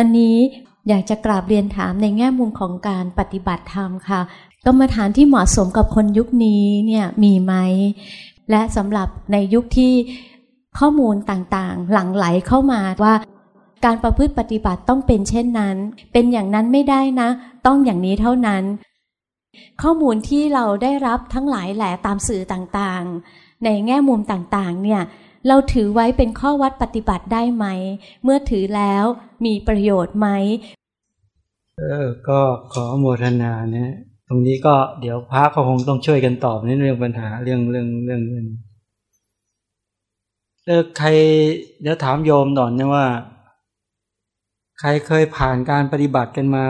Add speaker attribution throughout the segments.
Speaker 1: ตอนนี้อยากจะกราบเรียนถามในแง่มุมของการปฏิบัติธรรมค่ะกรรมฐานที่เหมาะสมกับคนยุคนี้เนี่ยมีไหม และสำหรับในยุคที่ข้อมูลต่างๆ หลั่งไหลเข้ามาว่า การประพฤติปฏิบัติต้องเป็นเช่นนั้น เป็นอย่างนั้นไม่ได้นะ ต้องอย่างนี้เท่านั้น ข้อมูลที่เราได้รับทั้งหลายแหละตามสื่อต่างๆ ในแง่มุมต่างๆ เนี่ย เราถือไว้เป็นข้อวัดปฏิบัติได้ไหม เมื่อถือแล้วมีประโยชน์ไหม
Speaker 2: เออก็ขอโมทนาเนี่ยตรงนี้ก็เดี๋ยวพระก็คงต้องช่วยกันตอบในเรื่องปัญหาเรื่องเรื่องเรื่องเงินเออใครเดี๋ยวถามโยมหน่อยนะว่า ใครเคยผ่านการปฏิบัติกันมา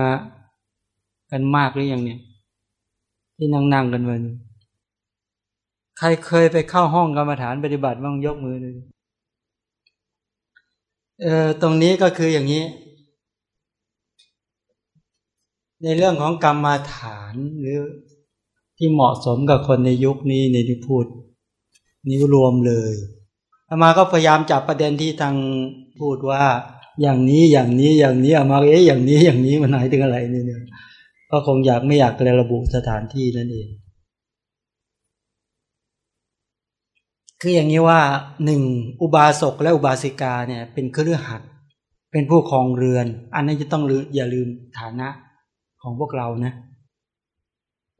Speaker 2: กันมากหรือยังเนี่ย ที่นั่งนั่งกันวัน ใครเคยไปเข้าห้องกรรมฐานปฏิบัติบ้างยกมือเลยเออตรงนี้ก็คืออย่างนี้ ในเรื่องของกรรมาฐานหรือที่เหมาะสมกับคนในยุคนี้ในที่พูดนิ้วรวมเลยอามาก็พยายามจับประเด็นที่ทางพูดว่า อย่างนี้อย่างนี้อย่างนี้อามาเอ๊ะอย่างนี้อย่างนี้มันหมายถึงอะไรนี่เนี่ยก็คงอยากไม่อยากระบุสถานที่นั่นเอง คืออย่างนี้ว่าหนึ่งอุบาสกและอุบาสิกาเนี่ย เป็นเครือขัดเป็นผู้ครองเรือน อันนี้จะต้องอย่าลืมฐานะของพวกเรานะ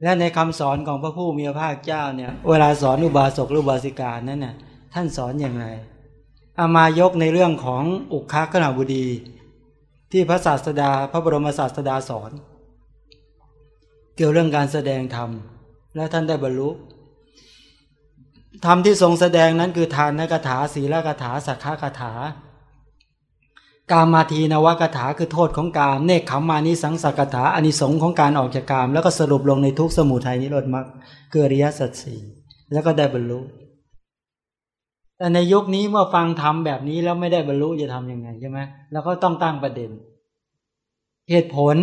Speaker 2: และในคำสอนของพระผู้มีพระภาคเจ้าเนี่ย เวลาสอนอุบาสกหรืออุบาสิกานั้นน่ะท่านสอนอย่างไรอามายกในเรื่องของอุคาขณาบุดี ที่พระศาสดา พระบรมศาสดาสอน เกี่ยวเรื่องการแสดงธรรมและท่านได้บรรลุ ธรรมที่ทรงแสดงนั้นคือทานกถาศีลกถาสักขะกถากามาทีนวกถาคือโทษของการเนคขมานิสังสักถาอานิสงของการออกจากกาม แล้วก็สรุปลงในทุกสมุทัยนิโรธมรรคเกิริยสัจสี่แล้วก็ได้บรรลุ แต่ในยุคนี้เมื่อฟังทำแบบนี้แล้วไม่ได้บรรลุจะทํำยังไงใช่ไหมแล้วก็ต้องตั้งประเด็น เหตุผล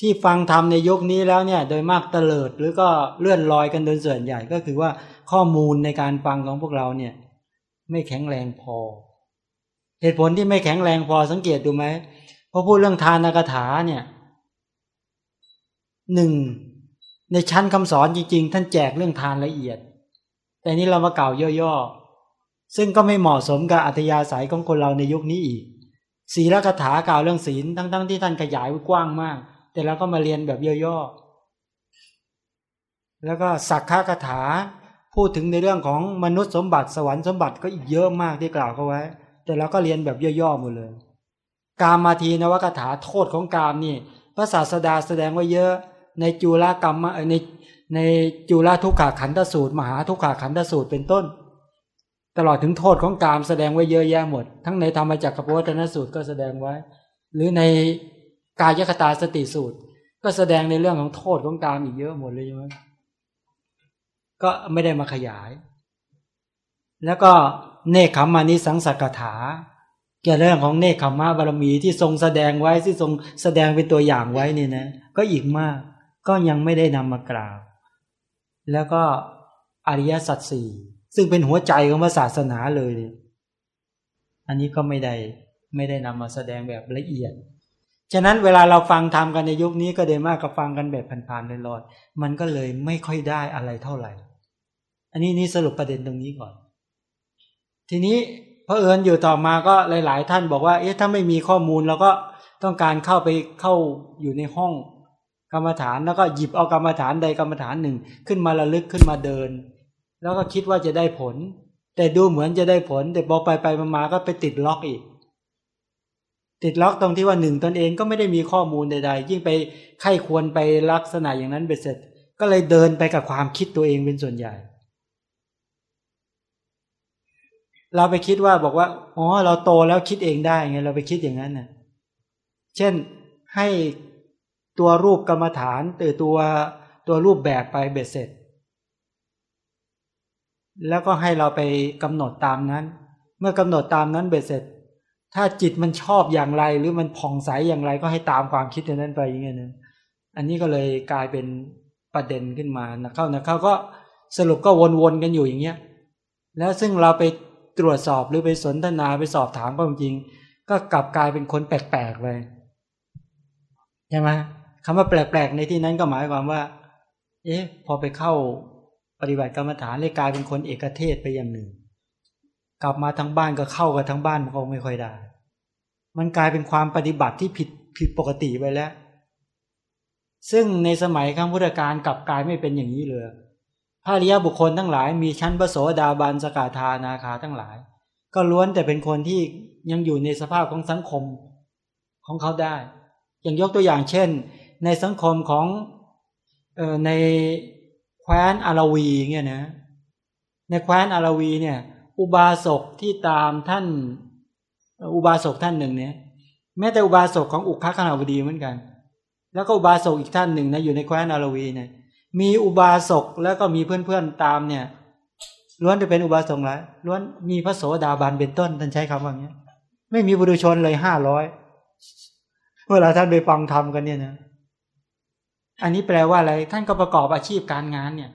Speaker 2: ที่ฟังทำในยุคนี้แล้วเนี่ยโดยมากเตลิดหรือก็เลื่อนลอยกันโดยส่วนใหญ่ก็คือว่าข้อมูลในการฟังของพวกเราเนี่ย ไม่แข็งแรงพอ เหตุผลที่ไม่แข็งแรงพอสังเกตดูไหมพอพูดเรื่องทานกถาเนี่ยหนึ่งในชั้นคำสอนจริง ๆ ท่านแจกเรื่องทานละเอียด แต่นี้เรามาเก่าย่อๆซึ่งก็ไม่เหมาะสมกับอัธยาศัยของคนเราในยุคนี้อีกศีลกถากล่าวเรื่องศีลทั้งๆที่ท่านขยายกว้างมาก แต่เราก็มาเรียนแบบย่อๆแล้วก็สักขะคถาพูดถึงในเรื่องของมนุษย์สมบัติสวรรค์สมบัติก็อีกเยอะมากที่กล่าวเขาไว้ แต่เราก็เรียนแบบย่อๆหมดเลย กามมาทีนวกถาโทษของกามนี่พระศาสดาแสดงไว้เยอะในจุลกรรมในในจุลทุกขาขันธสูตร มหาทุกขาขันธสูตรเป็นต้น ตลอดถึงโทษของกามแสดงไว้เยอะแยะหมด ทั้งในธรรมจักรพวัฒนสูตรก็แสดงไว้ หรือใน กายคตาสติสูตร ก็แสดงในเรื่องของโทษของกามอีกเยอะหมดเลยใช่ไหมก็ไม่ได้มาขยาย แล้วก็เนคขมานิสังสกถาเกี่ยวเรื่องของเนคขมาบารมีที่ทรงแสดงไว้ที่ทรงแสดงเป็นตัวอย่างไว้นี่นะ ก็อีกมาก ก็ยังไม่ได้นำมากราบแล้วก็อริยสัจสี่ซึ่งเป็นหัวใจของศาสนาเลย อันนี้ก็ไม่ได้ไม่ได้นำมาแสดงแบบละเอียด ฉะนั้นเวลาเราฟังทำกันในยุคนี้ก็เดมากกับฟังกันแบบผ่านๆลอยๆมันก็เลยไม่ค่อยได้อะไรเท่าไหร่ อันนี้นี่สรุปประเด็นตรงนี้ก่อน ทีนี้พระเอิญอยู่ต่อมาก็หลาย ๆ ท่านบอกว่า เอ๊ะถ้าไม่มีข้อมูลเราก็ต้องการเข้าไปเข้าอยู่ในห้องกรรมฐานแล้วก็หยิบเอากรรมฐานใดกรรมฐานหนึ่งขึ้นมาระลึกขึ้นมาเดิน แล้วก็คิดว่าจะได้ผล แต่ดูเหมือนจะได้ผล แต่พอไปไปมาก็ไปติดล็อกอีก ติดล็อกตรงที่ว่าหนึ่งตนเองก็ไม่ได้มีข้อมูลใด ๆ ยิ่งไปไข้ควรไปลักษณะอย่างนั้นเบ็ดเสร็จ ก็เลยเดินไปกับความคิดตัวเองเป็นส่วนใหญ่ เราไปคิดว่าบอกว่าอ๋อเราโตแล้วคิดเองได้ไงเราไปคิดอย่างนั้นน่ะเช่นให้ตัวรูปกรรมฐานตือตัวตัวรูปแบบไปเบ็ดเสร็จ แล้วก็ให้เราไปกำหนดตามนั้น เมื่อกำหนดตามนั้นเบ็ดเสร็จ ถ้าจิตมันชอบอย่างไร หรือมันผ่องใสอย่างไรก็ให้ตามความคิดนั้นไปอย่างเงี้ยนะอันนี้ก็เลยกลายเป็นประเด็นขึ้นมานะเข้านะเข้าก็สรุปก็วนๆกันอยู่อย่างเงี้ยแล้วซึ่งเราไปตรวจสอบหรือไปสนทนาไปสอบถามก็จริง ก็กลับกลายเป็นคนแปลกๆไปใช่ไหมคำว่าแปลกๆในที่นั้นก็หมายความว่า เอ๊ะ พอไปเข้าปฏิบัติกรรมฐานเลยกลายเป็นคนเอกเทศไปอย่างหนึ่ง กลับมาทั้งบ้านก็เข้ากับทั้งบ้านมันคงไม่ค่อยได้ มันกลายเป็นความปฏิบัติที่ผิดผิดปกติไปแล้ว ซึ่งในสมัยครั้งพุทธกาลกลับกลายไม่เป็นอย่างนี้เลยพระริยบุคคลทั้งหลาย มีชั้นพระโสดาบันสกาธานาคาทั้งหลาย ก็ล้วนแต่เป็นคนที่ยังอยู่ในสภาพของสังคมของเขาได้ อย่างยกตัวอย่างเช่น ในสังคมของออในแคว้นอาราวีเนี่ยนะในแคว้นอาราวีเนี่ย อุบาสกที่ตามท่าน อุบาสกท่านหนึ่งเนี่ยแม้แต่อุบาสกของอุคคณาวดีเหมือนกัน แล้วก็อุบาสกอีกท่านหนึ่งนะอยู่ในแคว้นอารวีเนี่ยมีอุบาสกแล้วก็มีเพื่อนๆตามเนี่ยล้วนจะเป็นอุบาสกแล้วล้วนมีพระโสดาบันเป็นต้นท่านใช้คำว่าอย่างนี้ไม่มีบุรุชนเลยห้าร้อยเวลาท่านไปฟังธรรมกันเนี่ยนะอันนี้แปลว่าอะไร ท่านก็ประกอบอาชีพการงานเนี่ย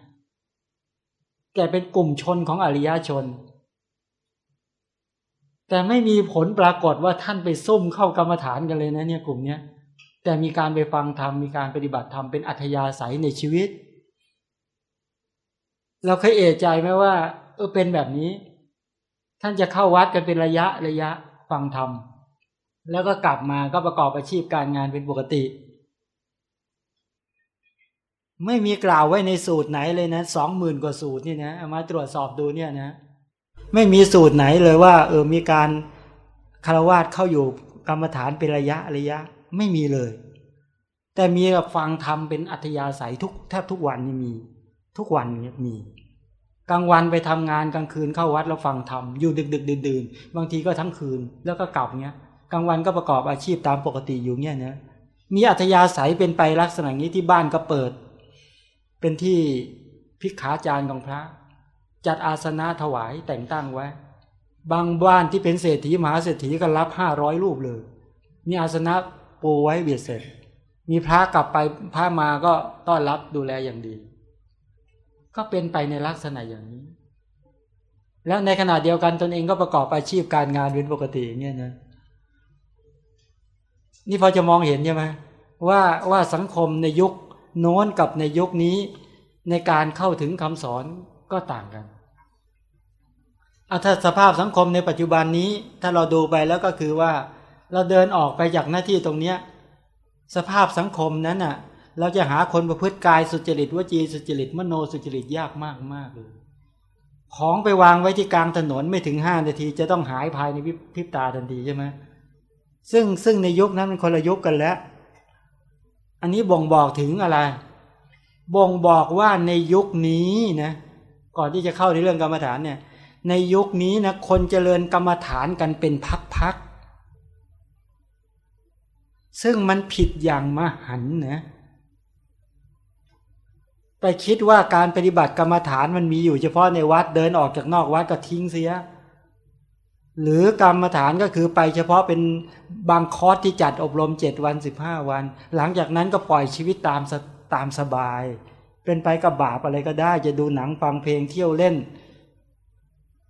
Speaker 2: แกเป็นกลุ่มชนของอริยชน แต่ไม่มีผลปรากฏว่าท่านไปซุ่มเข้ากรรมฐานกันเลยนะเนี่ยกลุ่มเนี้ยแต่มีการไปฟังธรรมมีการปฏิบัติธรรมเป็นอัธยาศัยในชีวิต เราเคยเอะใจไหมว่า เออเป็นแบบนี้ ท่านจะเข้าวัดกันเป็นระยะระยะฟังธรรมแล้วก็กลับมาก็ประกอบอาชีพการงานเป็นปกติ ไม่มีกล่าวไว้ในสูตรไหนเลยนะสองหมื่นกว่าสูตรนี่นะมาตรวจสอบดูเนี่ยนะ ไม่มีสูตรไหนเลยว่า เออมีการคารวาสเข้าอยู่กรรมฐานเป็นระยะระยะ ไม่มีเลย แต่มีแบบฟังธรรมเป็นอัธยาศัยทุกแทบทุกวันนี่มี ทุกวันนี่มีกลางวันไปทำงานกลางคืนเข้าวัดแล้วฟังธรรมอยู่ดึกดึกดื่นบางทีก็ทั้งคืนแล้วก็กลับเงี้ยกลางวันก็ประกอบอาชีพตามปกติอยู่เงี้ยนะมีอัธยาศัยเป็นไปลักษณะนี้ที่บ้านก็เปิด เป็นที่พิกขาจารย์ของพระ จัดอาสนะถวายแต่งตั้งไว้ บางบ้านที่เป็นเศรษฐีมหาเศรษฐีก็รับห้าร้อยรูปเลย มีอาสนะปูไว้เบียดเสร็จ มีพระกลับไปพระมาก็ต้อนรับดูแลอย่างดี ก็เป็นไปในลักษณะอย่างนี้ แล้วในขณะเดียวกันตนเองก็ประกอบอาชีพการงานเป็นปกติเนี่ยนะนี่พอจะมองเห็นใช่ไหมว่าว่าสังคมในยุคโน้นกับในยุคนี้ในการเข้าถึงคำสอนก็ต่างกัน อาถ้าสภาพสังคมในปัจจุบันนี้ ถ้าเราดูไปแล้วก็คือว่า เราเดินออกไปจากหน้าที่ตรงเนี้ยสภาพสังคมนั้นน่ะ เราจะหาคนประพฤติกายสุจริตวจีสุจริตมโนสุจริตยากมากมากเลยของไปวางไว้ที่กลางถนนไม่ถึงห้านาที จะต้องหายภายในพริบตาทันทีใช่ไหมซึ่งซึ่งในยุคนั้นมันคนละยุคกันแล้ว อันนี้บ่งบอกถึงอะไร บ่งบอกว่าในยุคนี้นะ ก่อนที่จะเข้าในเรื่องกรรมฐานเนี่ย ในยุคนี้นะคนเจริญกรรมฐานกันเป็นพักๆ ซึ่งมันผิดอย่างมหันนะไปคิดว่าการปฏิบัติกรรมฐานมันมีอยู่เฉพาะในวัดเดินออกจากนอกวัดก็ทิ้งเสีย หรือกรรมฐานก็คือไปเฉพาะเป็นบางคอร์สที่จัดอบรมเจ็ดวันสิบห้าวัน หลังจากนั้นก็ปล่อยชีวิตตามตามสบาย เป็นไปกับบาปอะไรก็ได้จะดูหนังฟังเพลงเที่ยวเล่น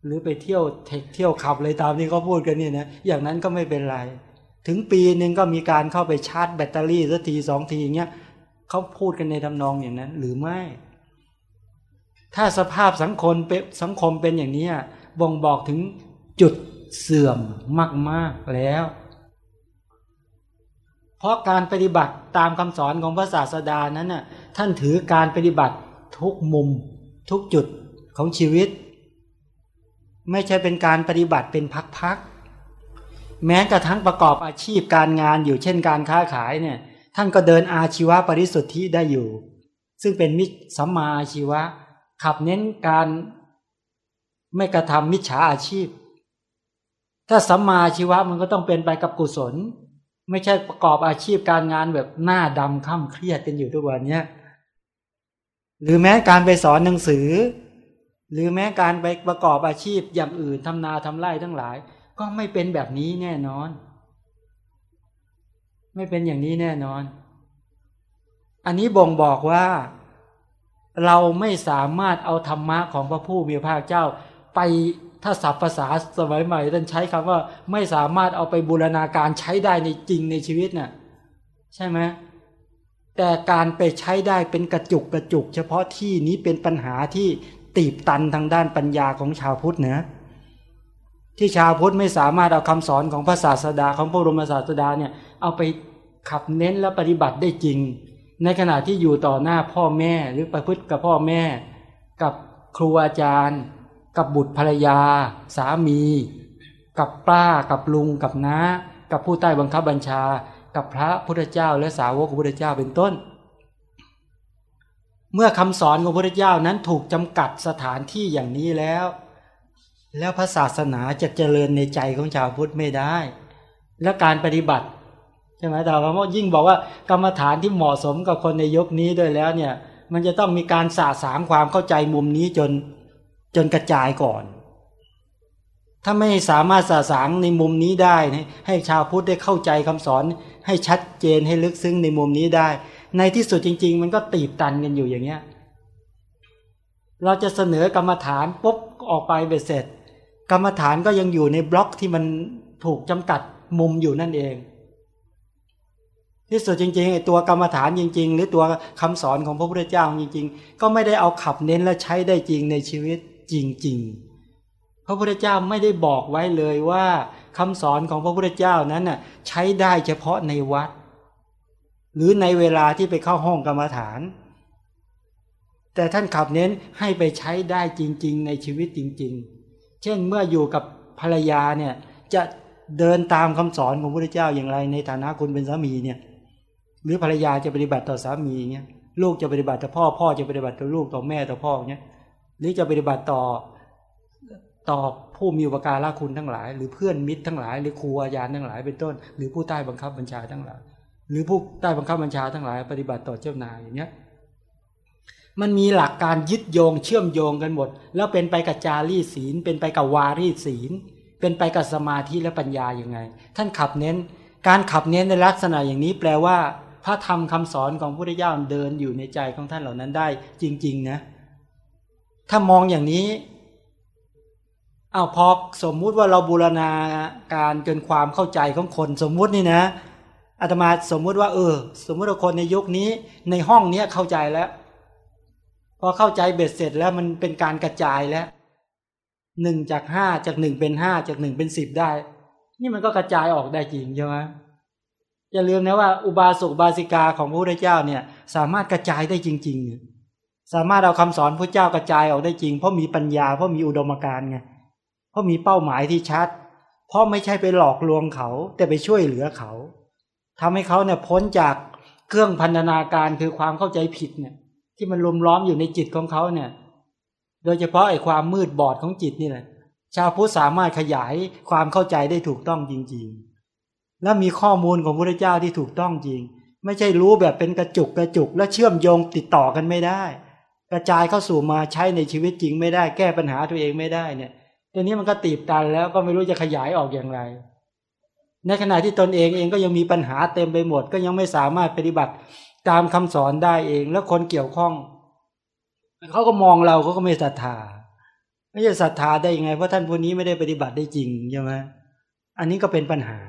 Speaker 2: หรือไปเที่ยวเธคเที่ยวผับเลยตามที่เขาพูดกันนี่นะอย่างนั้นก็ไม่เป็นไร ถึงปีหนึ่งก็มีการเข้าไปชาร์จแบตเตอรี่สักทีสองทีอย่างเงี้ยเขาพูดกันในทำนองอย่างนั้น หรือไม่ ถ้าสภาพสังคมเป็นสังคมเป็นอย่างนี้บ่งบอกถึงจุดเสื่อมมากๆแล้ว เพราะการปฏิบัติตามคำสอนของพระศาสดานั้นน่ะท่านถือการปฏิบัติทุกมุมทุกจุดของชีวิต ไม่ใช่เป็นการปฏิบัติเป็นพักๆแม้กระทั่งประกอบอาชีพการงานอยู่เช่นการค้าขายเนี่ย ท่านก็เดินอาชีวะปริสุทธิได้อยู่ ซึ่งเป็นมิสัมมาอาชีวะ ขับเน้นการไม่กระทำมิจฉาอาชีพ ถ้าสัมมาอาชีวะมันก็ต้องเป็นไปกับกุศล ไม่ใช่ประกอบอาชีพการงานแบบหน้าดำค่ำเครียดกันอยู่ทุกวันเนี้ยหรือแม้การไปสอนหนังสือ หรือแม้การไปประกอบอาชีพอย่างอื่นทำนาทำไร่ทั้งหลาย ก็ไม่เป็นแบบนี้แน่นอน ไม่เป็นอย่างนี้แน่นอน อันนี้บ่งบอกว่า เราไม่สามารถเอาธรรมะของพระผู้มีพระเจ้า ไปถ้าศัพท์ภาษาสมัยใหม่ท่านใช้คำว่า ไม่สามารถเอาไปบูรณาการใช้ได้ในจริงในชีวิตน่ะใช่ไหมแต่การไปใช้ได้เป็นกระจุกกระจุก เฉพาะที่นี้เป็นปัญหาที่ ตีบตันทางด้านปัญญาของชาวพุทธเนะที่ชาวพุทธไม่สามารถเอาคำสอนของพระศาสดาของพระบรมศาสดาเนี่ยเอาไปขับเน้นและปฏิบัติได้จริง ในขณะที่อยู่ต่อหน้าพ่อแม่หรือประพฤติกับพ่อแม่ กับครูอาจารย์ กับบุตรภรรยา สามี กับป้า กับลุง กับน้า กับผู้ใต้บังคับบัญชา กับพระพุทธเจ้าและสาวกของพระพุทธเจ้าเป็นต้น เมื่อคำสอนของพระพุทธเจ้านั้นถูกจำกัดสถานที่อย่างนี้แล้ว แล้วพระศาสนาจะเจริญในใจของชาวพุทธไม่ได้ และการปฏิบัติใช่ไหมแต่ว่ายิ่งบอกว่ากรรมฐานที่เหมาะสมกับคนในยกนี้ด้วยแล้วเนี่ยมันจะต้องมีการสาสางความเข้าใจมุมนี้จนจนกระจายก่อน ถ้าไม่สามารถสาสางในมุมนี้ได้ให้ชาวพุทธได้เข้าใจคำสอนให้ชัดเจนให้ลึกซึ้งในมุมนี้ได้ ในที่สุดจริง ๆ มันก็ตีบตันกันอยู่อย่างเงี้ย เราจะเสนอกรรมฐานปุ๊บออกไปเบ็ดเสร็จ กรรมฐานก็ยังอยู่ในบล็อกที่มันถูกจำกัดมุมอยู่นั่นเอง ที่สุดจริงๆไอ้ตัวกรรมฐานจริง ๆ หรือตัวคำสอนของพระพุทธเจ้าจริง ๆ ก็ไม่ได้เอาขับเน้นและใช้ได้จริงในชีวิตจริง ๆ พระพุทธเจ้าไม่ได้บอกไว้เลยว่าคำสอนของพระพุทธเจ้านั้นน่ะใช้ได้เฉพาะในวัด หรือในเวลาที่ไปเข้าห้องกรรมฐาน แต่ท่านขับเน้นให้ไปใช้ได้จริง ๆ ในชีวิตจริง ๆ เช่นเมื่ออยู่กับภรรยาเนี่ยจะเดินตามคำสอนของพระพุทธเจ้าอย่างไร ในฐานะคุณเป็นสามีเนี่ยหรือภรรยาจะปฏิบัติต่อสามีเนี่ยลูกจะปฏิบัติต่อพ่อพ่อจะปฏิบัติต่อลูกต่อแม่ต่อพ่อเนี่ยหรือจะปฏิบัติต่อต่อผู้มีอุปการะคุณทั้งหลาย หรือเพื่อนมิตรทั้งหลาย หรือครูอาจารย์ทั้งหลายเป็นต้น หรือผู้ใต้บังคับบัญชาทั้งหลาย หรือผู้ใต้บังคับบัญชาทั้งหลาย ปฏิบัติต่อเจ้านายอย่างเนี้ยมันมีหลักการยึดโยงเชื่อมโยงกันหมด แล้วเป็นไปกับจารีศีล เป็นไปกับวารีศีล เป็นไปกับสมาธิและปัญญาอย่างไง ท่านขับเน้น การขับเน้นในลักษณะอย่างนี้แปลว่า พระธรรมคำสอนของพระพุทธเจ้าเดินอยู่ในใจของท่านเหล่านั้นได้ จริง ๆ นะ ถ้ามองอย่างนี้เอาพอสมมุติว่าเราบูรณาการจนความเข้าใจของคนสมมุตินี่นะ อาตมาสมมุติว่าเออ สมมุติว่าคนในยุคนี้ในห้องเนี้ยเข้าใจแล้ว พอเข้าใจเบ็ดเสร็จแล้วมันเป็นการกระจายแล้วหนึ่งจากห้าจากหนึ่งเป็นห้าจากหนึ่งเป็นสิบได้ นี่มันก็กระจายออกได้จริงใช่ไหมอย่าลืมนะว่าอุบาสกบาสิกาของพระพุทธเจ้าเนี่ย สามารถกระจายได้จริง ๆ สามารถเอาคำสอนพระเจ้ากระจายออกได้จริง เพราะมีปัญญาเพราะมีอุดมการณ์ไงเพราะมีเป้าหมายที่ชัด เพราะไม่ใช่ไปหลอกลวงเขา แต่ไปช่วยเหลือเขา ทำให้เขาเนี่ยพ้นจากเครื่องพันธนาการคือความเข้าใจผิดเนี่ย ที่มันลุมล้อมอยู่ในจิตของเขาเนี่ย โดยเฉพาะไอ้ความมืดบอดของจิตนี่แหละชาวพุทธสามารถขยายความเข้าใจได้ถูกต้องจริง ๆ และมีข้อมูลของพระเจ้าที่ถูกต้องจริง ไม่ใช่รู้แบบเป็นกระจุกกระจุก และเชื่อมโยงติดต่อกันไม่ได้ กระจายเข้าสู่มาใช้ในชีวิตจริงไม่ได้แก้ปัญหาตัวเองไม่ได้เนี่ยตอนนี้มันก็ตีบตันแล้วก็ไม่รู้จะขยายออกอย่างไร ในขณะที่ตนเองเองก็ยังมีปัญหาเต็มไปหมด ก็ยังไม่สามารถปฏิบัติตามคำสอนได้เอง แล้วคนเกี่ยวข้องเขาก็มองเราเขาก็ไม่ศรัทธาไม่จะศรัทธาได้ยังไง เพราะท่านผู้นี้ไม่ได้ปฏิบัติได้จริงใช่ไหมอันนี้ก็เป็นปัญหา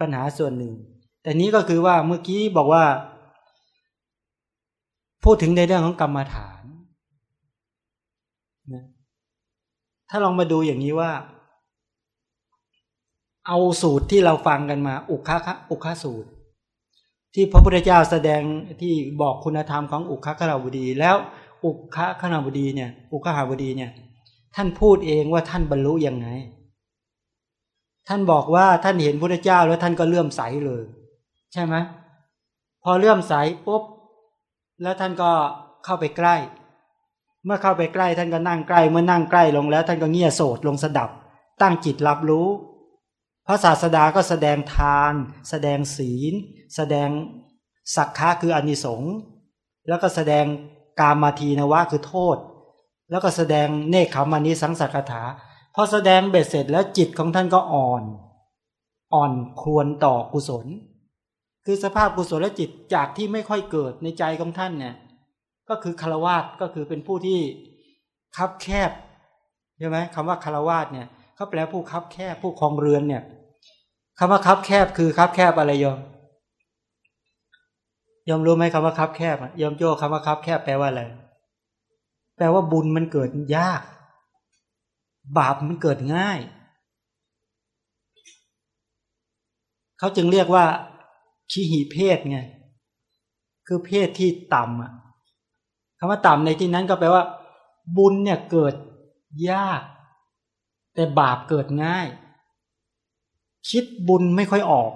Speaker 2: ปัญหาส่วนหนึ่ง แต่นี้ก็คือว่าเมื่อกี้บอกว่า พูดถึงในเรื่องของกรรมฐานนะถ้าลองมาดูอย่างนี้ว่า เอาสูตรที่เราฟังกันมา อุคคะอุคคะสูตร ที่พระพุทธเจ้าแสดงที่บอกคุณธรรมของอุคคะขราบดี แล้วอุคคะขราบดีเนี่ย อุคคะหาบดีเนี่ย ท่านพูดเองว่าท่านบรรลุยังไง ท่านบอกว่าท่านเห็นพระเจ้าแล้วท่านก็เลื่อมใสเลย ใช่ไหมพอเลื่อมใสปุ๊บแล้วท่านก็เข้าไปใกล้ เมื่อเข้าไปใกล้ท่านก็นั่งใกล้ เมื่อนั่งใกล้ลงแล้ว ท่านก็เงี่ยโสดลงสดับ ตั้งจิตรับรู้ พระศาสดาก็แสดงทาน แสดงศีล แสดงสักขะคืออนิสงส์แล้วก็แสดงกามาทีนวะคือโทษ แล้วก็แสดงเนคขมานิสังสักถาพอแสดงเบ็ดเสร็จแล้วจิตของท่านก็อ่อน อ่อนควรต่อกุศล คือสภาพกุศลจิตจากที่ไม่ค่อยเกิดในใจของท่านเนี่ยก็คือฆราวาสก็คือเป็นผู้ที่คับแคบใช่ไหมคำว่าฆราวาสเนี่ย เขาแปลผู้คับแคบผู้ครองเรือนเนี่ยคำว่าคับแคบคือคับแคบอะไรโยมโยมรู้ไหมคำว่าคับแคบโยมโจ้คำว่าคับแคบแปลว่าอะไรแปลว่าบุญมันเกิดยาก บาปมันเกิดง่ายเขาจึงเรียกว่าชีหิเพศไงคือเพศที่ต่ำอะคำว่าต่ำในที่นั้นก็แปลว่า บุญเนี่ยเกิดยาก แต่บาปเกิดง่าย คิดบุญไม่ค่อยออก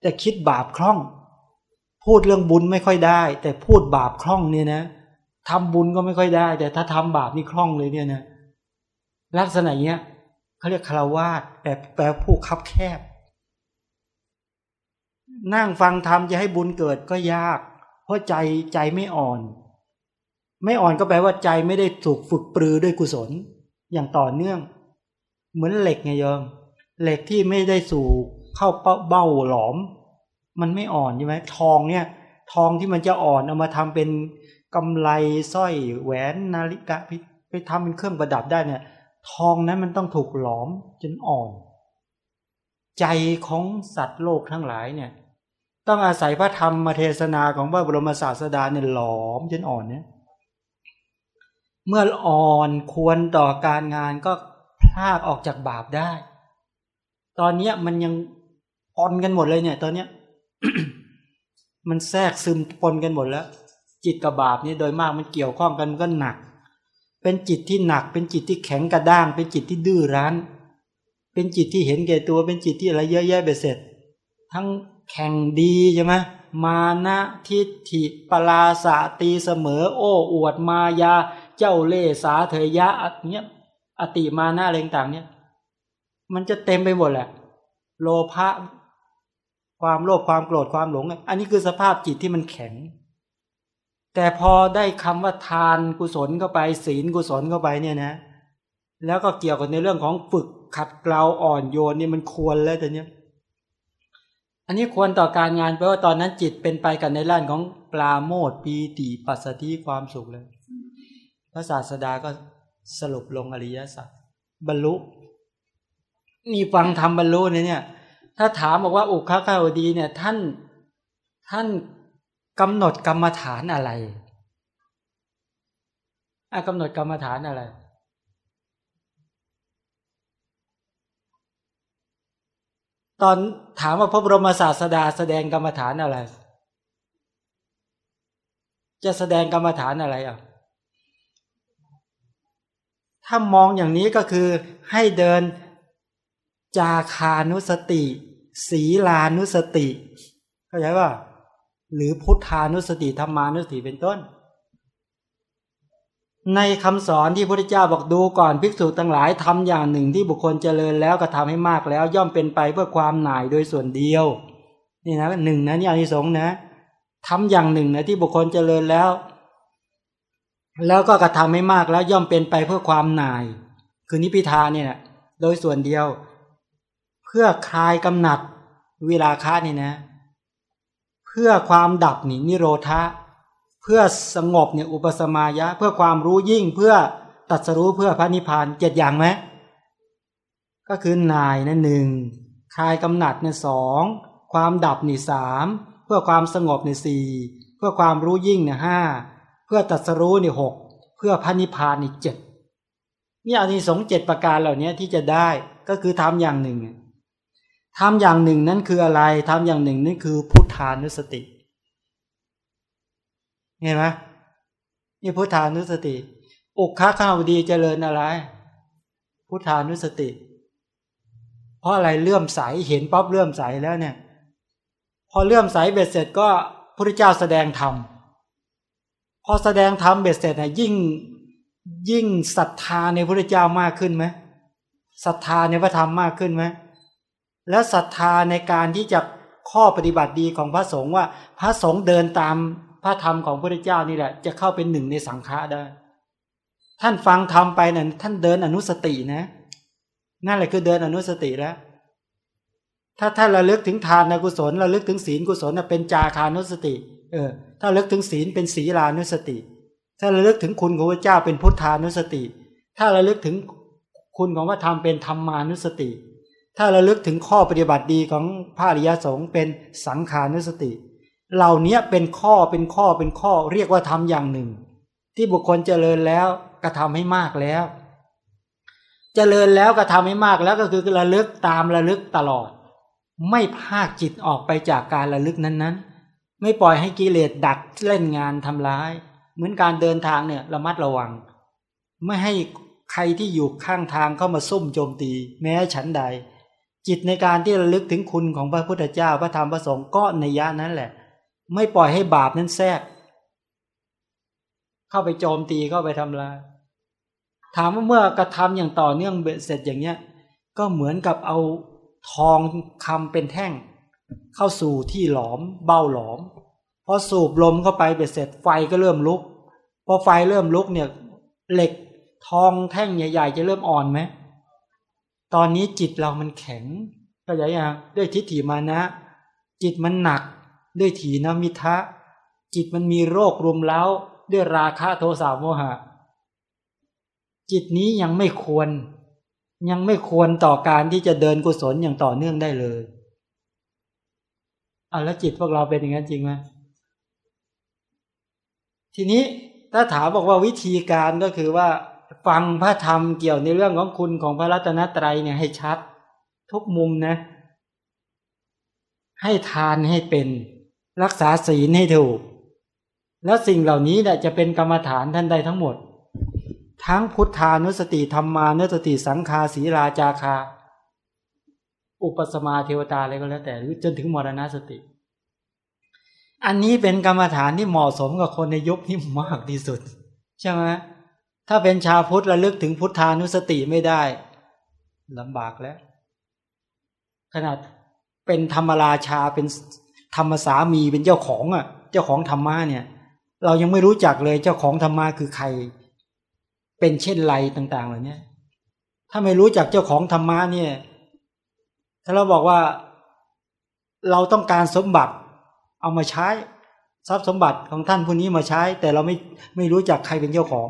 Speaker 2: แต่คิดบาปคล่อง พูดเรื่องบุญไม่ค่อยได้ แต่พูดบาปคล่องเนี่ยนะทำบุญก็ไม่ค่อยได้ แต่ถ้าทำบาปนี่คล่องเลยเนี่ยนะลักษณะเนี้ยเขาเรียกคารวาสแปลแปลผู้คับแคบ นั่งฟังธรรมจะให้บุญเกิดก็ยาก เพราะใจใจไม่อ่อน ไม่อ่อนก็แปลว่าใจไม่ได้ถูกฝึกปรือด้วยกุศล อย่างต่อเนื่อง เหมือนเหล็กไงโยมเหล็กที่ไม่ได้สู่เข้าเบ้าหลอม มันไม่อ่อนใช่ไหมทองเนี่ย ทองที่มันจะอ่อนเอามาทำเป็นกำไลสร้อยแหวนนาฬิกาไปทำเป็นเครื่องประดับได้เนี่ย ทองนั้นมันต้องถูกหลอมจนอ่อน ใจของสัตว์โลกทั้งหลายเนี่ย ต้องอาศัยพระธรรมมาเทศนาของพระบรมศาสดาเนี่ยหลอมจนอ่อนเนี่ยเมื่ออ่อนควรต่อการงานก็ พลากออกจากบาปได้ ตอนนี้มันยังปนกันหมดเลยเนี่ย ตอนเนี้ย มันแทรกซึมปนกันหมดแล้ว จิตกับบาปนี่โดยมากมันเกี่ยวข้องกันก็หนัก เป็นจิตที่หนัก เป็นจิตที่แข็งกระด้าง เป็นจิตที่ดื้อรั้น เป็นจิตที่เห็นแก่ตัว เป็นจิตที่อะไรเยอะแยะไปเสร็จ ทั้งแข่งดีใช่ไหมมานะทิฏฐิปลาสาตีเสมอ โอ้อวดมายา เจ้าเล่สาเถยะเนี้ย อติมาหนะอะไรต่างเนี่ย มันจะเต็มไปหมดแหละ โลภะความโลภความโกรธความหลง อันนี้คือสภาพจิตที่มันแข็ง แต่พอได้คำว่าทานกุศลเข้าไป ศีลกุศลเข้าไปเนี่ยนะ แล้วก็เกี่ยวกับในเรื่องของฝึกขัดเกลาอ่อนโยนนี่มันควรแล้วแต่เนี้ยอันนี้ควรต่อการงานเพราะว่าตอนนั้นจิตเป็นไปกันในร่านของปลาโมดปีติปัสสติความสุขเลย พระศาสดาก็ สรุปลงอริยสัจบรรลุนี่ฟังทำบรรลุเนี่ย ถ้าถามบอกว่าอุคคาวดีเนี่ยท่านท่านกำหนดกรรมฐานอะไรอะกำหนดกรรมฐานอะไร ตอนถามว่าพระบรมศาสดาแสดงกรรมฐานอะไร จะแสดงกรรมฐานอะไรอะ ถ้ามองอย่างนี้ก็คือให้เดินจาคานุสติ ศีลานุสติ เข้าใจป่ะหรือพุทธานุสติธรรมานุสติเป็นต้น ในคำสอนที่พระพุทธเจ้าบอกดูก่อนภิกษุทั้งหลายทำอย่างหนึ่งที่บุคคลเจริญแล้วก็ทำให้มากแล้ว ย่อมเป็นไปเพื่อความหน่ายโดยส่วนเดียวนี่นะหนึ่งนะนี่อานิสงส์นะทำอย่างหนึ่งนะที่บุคคลเจริญแล้ว แล้วก็กระทำให้มากแล้วย่อมเป็นไปเพื่อความหน่าย คือนิพิทาเนี่ยโดยส่วนเดียว เพื่อคลายกำหนัดเวลาค้านี่นะ เพื่อความดับนี่นิโรธะเพื่อสงบเนี่ยอุปสมายะ เพื่อความรู้ยิ่งเพื่อตัดสรู้เพื่อพระนิพพานเจ็ดอย่างไหมก็คือนายนั่นหนึ่งคลายกำหนัดเนี่ยสองความดับนี่สามเพื่อความสงบในสี่เพื่อความรู้ยิ่งเนี่ยห้า พื่อตัดสรู้นี่หกเพื่อพระนิพพานนี่เจ็ดนี่อันนี้สงเจ็ดประการเหล่านี้ที่จะได้ก็คือทำอย่างหนึ่งทำอย่างหนึ่งนั้นคืออะไรทำอย่างหนึ่งนั่นคือพุทธานุสติเห็นไหมนี่พุทธานุสติอุคคข้าวดีเจริญอะไร พุทธานุสติ เพราะอะไรเลื่อมใสเห็นป๊อบเลื่อมใสแล้วเนี่ย พอเลื่อมใสเบ็ดเสร็จก็พระเจ้าแสดงธรรม อแสดงธรรมเบ็ดเสร็จเนี่ยยิ่งยิ่งศรัทธาในพระเจ้ามากขึ้นไหมศรัทธาในพระธรรมมากขึ้นไหมแล้วศรัทธาในการที่จะข้อปฏิบัติดีของพระสงฆ์ว่า พระสงฆ์เดินตามพระธรรมของพระเจ้านี่แหละ จะเข้าเป็นหนึ่งในสังฆะได้ ท่านฟังธรรมไปนั่นท่านเดินอนุสตินะ นั่นแหละคือเดินอนุสติแล้ว ถ้าท่านระลึกถึงทานในกุศลระลึกถึงศีลกุศลเป็นจาคานุสติ เออ ถ้าลึกถึงศีลเป็นศีลานุสติ ถ้าระลึกถึงคุณของพระเจ้าเป็นพุทธานุสติ ถ้าระลึกถึงคุณของพระธรรมเป็นธรรมานุสติ ถ้าระลึกถึงข้อปฏิบัติดีของพระอริยสงฆ์เป็นสังขานุสติ เหล่านี้เป็นข้อเป็นข้อเป็นข้อเรียกว่าทำอย่างหนึ่ง ที่บุคคลเจริญแล้วกระทาให้มากแล้ว เจริญแล้วกระทาให้มากแล้วก็คือระลึกตามระลึกตลอด ไม่พากจิตออกไปจากการระลึกนั้นๆ ไม่ปล่อยให้กิเลสดักเล่นงานทำร้าย เหมือนการเดินทางเนี่ยระมัดระวัง ไม่ให้ใครที่อยู่ข้างทางเข้ามาซุ่มโจมตี แม้ฉันใด จิตในการที่ระลึกถึงคุณของพระพุทธเจ้าพระธรรมพระสงฆ์ก็ในยะนั้นแหละ ไม่ปล่อยให้บาปนั้นแทรกเข้าไปโจมตีเข้าไปทำลาย ถามว่าเมื่อกระทำอย่างต่อเนื่องเบ็ดเสร็จอย่างเนี้ย ก็เหมือนกับเอาทองคำเป็นแท่ง เข้าสู่ที่หลอมเบ้าหลอมพอสูบลมเข้าไปเบ็ดเสร็จไฟก็เริ่มลุกพอไฟเริ่มลุกเนี่ย เหล็กทองแท่งใหญ่ ๆ จะเริ่มอ่อนไหมตอนนี้จิตเรามันแข็งก็อย่างยังด้วยทิฏฐิมานะ จิตมันหนัก ด้วยถีนมิทะ จิตมันมีโรครุมเล้า ด้วยราคะโทสะโมหะ จิตนี้ยังไม่ควร ยังไม่ควรต่อการที่จะเดินกุศลอย่างต่อเนื่องได้เลย อะแล้วจิตพวกเราเป็นอย่างนั้นจริงไหมทีนี้ถ้าถามบอกว่าวิธีการก็คือว่าฟังพระธรรมเกี่ยวในเรื่องของคุณของพระรัตนตรัยเนี่ยให้ชัด ทุกมุมนะ ให้ทานให้เป็น รักษาศีลให้ถูก แล้วสิ่งเหล่านี้เนี่ยจะเป็นกรรมฐานท่านใดทั้งหมด ทั้งพุทธานุสติธรรมานุสติสังคาศีราจาคา อุปสมาเทวตาอะไรก็แล้วแต่หรือจนถึงมรณสติ อันนี้เป็นกรรมฐานที่เหมาะสมกับคนในยุคนี้มากที่สุด ใช่ไหมถ้าเป็นชาวพุทธระลึกถึงพุทธานุสติไม่ได้ลำบากแล้ว ขนาดเป็นธรรมราชาเป็นธรรมสามีเป็นเจ้าของอะ เจ้าของธรรมะเนี่ย เรายังไม่รู้จักเลยเจ้าของธรรมะคือใคร เป็นเช่นไรต่าง ๆ เหล่านี้ถ้าไม่รู้จักเจ้าของธรรมะเนี่ย ถ้าเราบอกว่าเราต้องการสมบัติเอามาใช้ ทรัพย์สมบัติของท่านผู้นี้มาใช้ แต่เราไม่ไม่รู้จักใครเป็นเจ้าของ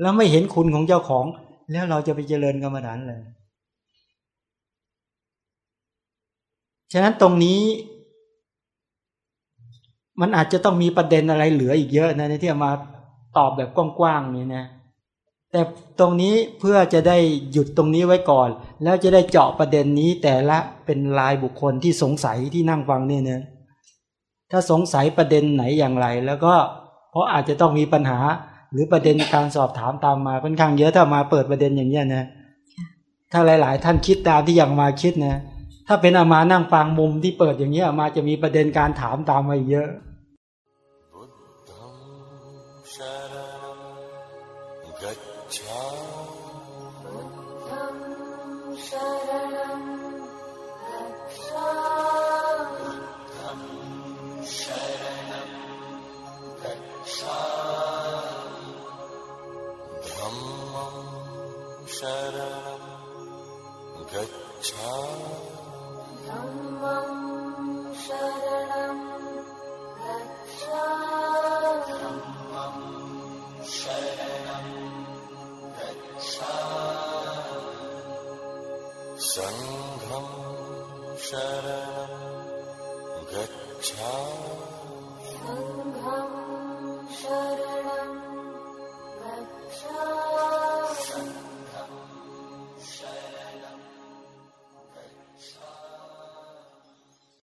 Speaker 2: แล้วไม่เห็นคุณของเจ้าของ แล้วเราจะไปเจริญกรรมฐานเลยฉะนั้นตรงนี้ มันอาจจะต้องมีประเด็นอะไรเหลืออีกเยอะนะที่มาตอบแบบกว้างๆนี่นะ แต่ตรงนี้เพื่อจะได้หยุดตรงนี้ไว้ก่อน แล้วจะได้เจาะประเด็นนี้แต่ละเป็นรายบุคคลที่สงสัยที่นั่งฟังเนี่ยนะถ้าสงสัยประเด็นไหนอย่างไร แล้วก็เพราะอาจจะต้องมีปัญหา หรือประเด็นการสอบถามตามมาค่อนข้างเยอะถ้ามาเปิดประเด็นอย่างเงี้ยนะถ้าหลาย ๆ ท่านคิดตามที่อย่างมาคิดนะ ถ้าเป็นอามานั่งฟังมุมที่เปิดอย่างเงี้ยมาจะมีประเด็นการถามตามมาเยอะ